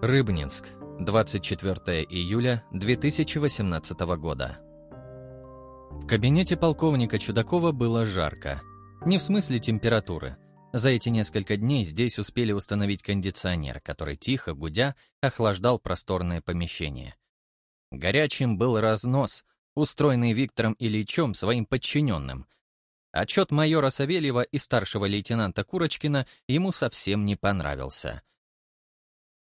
Рыбнинск, 24 июля 2018 года. В кабинете полковника Чудакова было жарко. Не в смысле температуры. За эти несколько дней здесь успели установить кондиционер, который тихо, гудя, охлаждал просторное помещение. Горячим был разнос, устроенный Виктором Ильичем своим подчиненным. Отчет майора Савельева и старшего лейтенанта Курочкина ему совсем не понравился.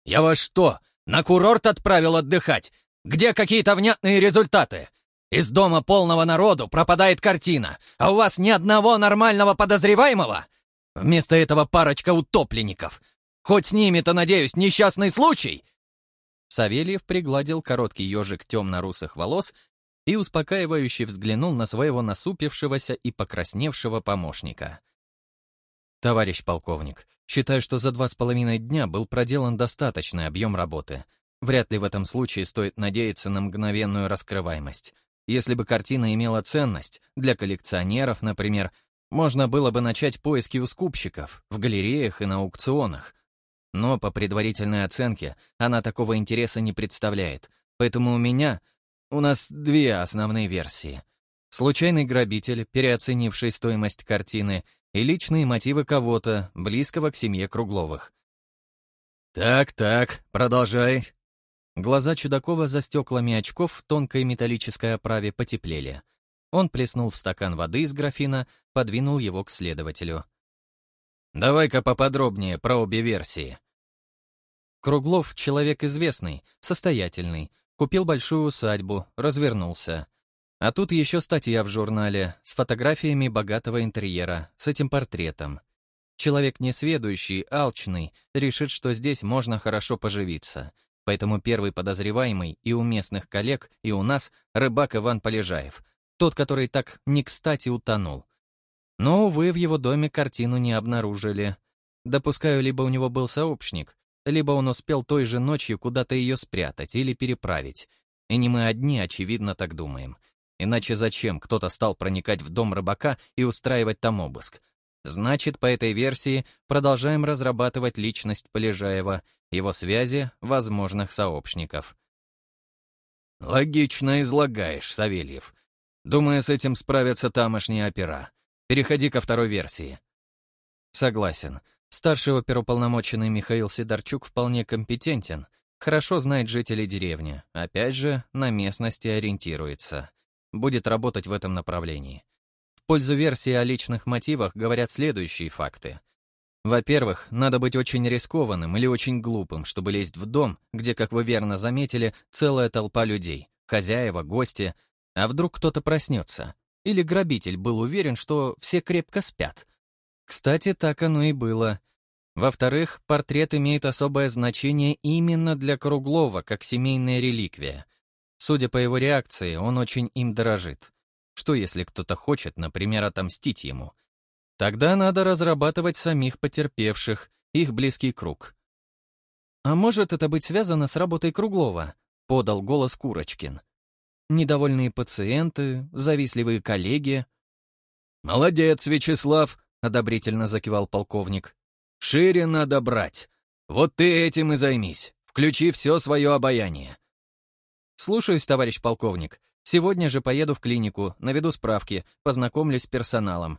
«Я вас что, на курорт отправил отдыхать? Где какие-то внятные результаты? Из дома полного народу пропадает картина, а у вас ни одного нормального подозреваемого? Вместо этого парочка утопленников. Хоть с ними-то, надеюсь, несчастный случай?» Савельев пригладил короткий ежик темно-русых волос и успокаивающе взглянул на своего насупившегося и покрасневшего помощника. «Товарищ полковник, считаю, что за два с половиной дня был проделан достаточный объем работы. Вряд ли в этом случае стоит надеяться на мгновенную раскрываемость. Если бы картина имела ценность, для коллекционеров, например, можно было бы начать поиски у скупщиков, в галереях и на аукционах. Но по предварительной оценке она такого интереса не представляет, поэтому у меня, у нас две основные версии. Случайный грабитель, переоценивший стоимость картины, и личные мотивы кого-то, близкого к семье Кругловых. «Так, так, продолжай». Глаза Чудакова за стеклами очков в тонкой металлической оправе потеплели. Он плеснул в стакан воды из графина, подвинул его к следователю. «Давай-ка поподробнее про обе версии». Круглов — человек известный, состоятельный, купил большую усадьбу, развернулся. А тут еще статья в журнале с фотографиями богатого интерьера, с этим портретом. Человек несведущий, алчный, решит, что здесь можно хорошо поживиться. Поэтому первый подозреваемый и у местных коллег, и у нас — рыбак Иван Полежаев, тот, который так не кстати утонул. Но, увы, в его доме картину не обнаружили. Допускаю, либо у него был сообщник, либо он успел той же ночью куда-то ее спрятать или переправить. И не мы одни, очевидно, так думаем. Иначе зачем кто-то стал проникать в дом рыбака и устраивать там обыск? Значит, по этой версии продолжаем разрабатывать личность Полежаева, его связи, возможных сообщников. «Логично излагаешь, Савельев. Думаю, с этим справятся тамошние опера. Переходи ко второй версии». «Согласен. Старший оперуполномоченный Михаил Сидорчук вполне компетентен, хорошо знает жителей деревни, опять же, на местности ориентируется будет работать в этом направлении. В пользу версии о личных мотивах говорят следующие факты. Во-первых, надо быть очень рискованным или очень глупым, чтобы лезть в дом, где, как вы верно заметили, целая толпа людей, хозяева, гости, а вдруг кто-то проснется. Или грабитель был уверен, что все крепко спят. Кстати, так оно и было. Во-вторых, портрет имеет особое значение именно для Круглова, как семейная реликвия — Судя по его реакции, он очень им дорожит. Что если кто-то хочет, например, отомстить ему? Тогда надо разрабатывать самих потерпевших, их близкий круг. «А может это быть связано с работой Круглова?» — подал голос Курочкин. «Недовольные пациенты, завистливые коллеги». «Молодец, Вячеслав!» — одобрительно закивал полковник. «Шире надо брать. Вот ты этим и займись. Включи все свое обаяние. «Слушаюсь, товарищ полковник. Сегодня же поеду в клинику, наведу справки, познакомлюсь с персоналом».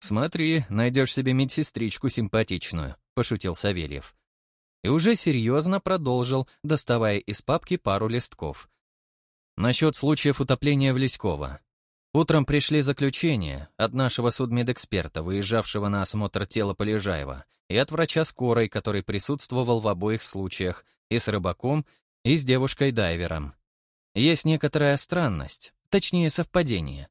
«Смотри, найдешь себе медсестричку симпатичную», — пошутил Савельев. И уже серьезно продолжил, доставая из папки пару листков. Насчет случаев утопления в Леськово. Утром пришли заключения от нашего судмедэксперта, выезжавшего на осмотр тела Полежаева, и от врача скорой, который присутствовал в обоих случаях, и с рыбаком, и с девушкой-дайвером. Есть некоторая странность, точнее совпадение.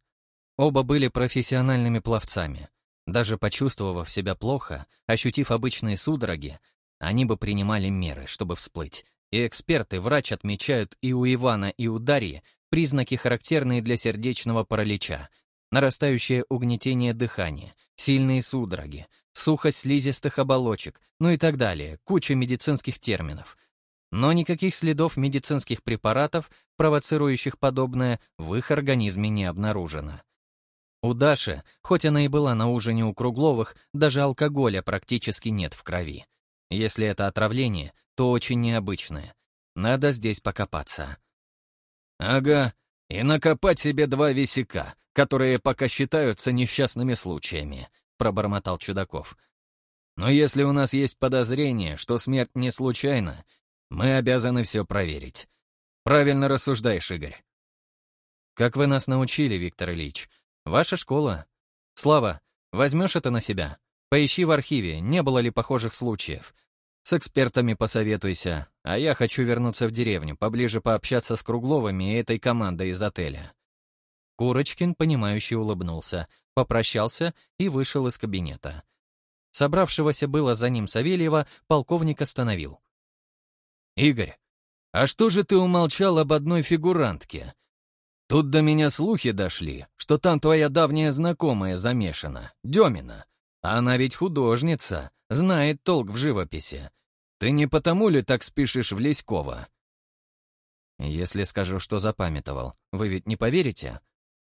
Оба были профессиональными пловцами. Даже почувствовав себя плохо, ощутив обычные судороги, они бы принимали меры, чтобы всплыть. И эксперты, врач отмечают и у Ивана, и у Дарьи признаки, характерные для сердечного паралича, нарастающее угнетение дыхания, сильные судороги, сухость слизистых оболочек, ну и так далее, куча медицинских терминов, но никаких следов медицинских препаратов, провоцирующих подобное, в их организме не обнаружено. У Даши, хоть она и была на ужине у Кругловых, даже алкоголя практически нет в крови. Если это отравление, то очень необычное. Надо здесь покопаться. Ага, и накопать себе два висяка, которые пока считаются несчастными случаями, пробормотал Чудаков. Но если у нас есть подозрение, что смерть не случайна, мы обязаны все проверить. Правильно рассуждаешь, Игорь. Как вы нас научили, Виктор Ильич. Ваша школа. Слава, возьмешь это на себя? Поищи в архиве, не было ли похожих случаев. С экспертами посоветуйся, а я хочу вернуться в деревню, поближе пообщаться с Кругловыми и этой командой из отеля». Курочкин, понимающе улыбнулся, попрощался и вышел из кабинета. Собравшегося было за ним Савельева полковник остановил. «Игорь, а что же ты умолчал об одной фигурантке? Тут до меня слухи дошли, что там твоя давняя знакомая замешана, Демина. Она ведь художница, знает толк в живописи. Ты не потому ли так спешишь в Леськова?» «Если скажу, что запамятовал, вы ведь не поверите?»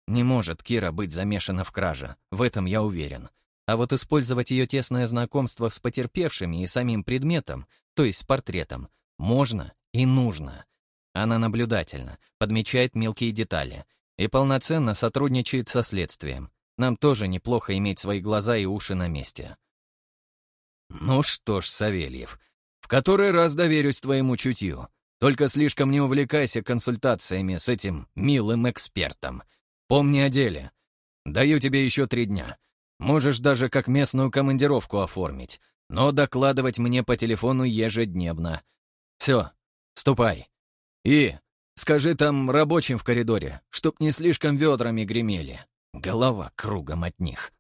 «Не может Кира быть замешана в краже, в этом я уверен. А вот использовать ее тесное знакомство с потерпевшими и самим предметом, то есть с портретом, можно и нужно. Она наблюдательна, подмечает мелкие детали и полноценно сотрудничает со следствием. Нам тоже неплохо иметь свои глаза и уши на месте. Ну что ж, Савельев, в который раз доверюсь твоему чутью. Только слишком не увлекайся консультациями с этим милым экспертом. Помни о деле. Даю тебе еще три дня. Можешь даже как местную командировку оформить, но докладывать мне по телефону ежедневно. Все, ступай. И скажи там рабочим в коридоре, чтоб не слишком ведрами гремели. Голова кругом от них.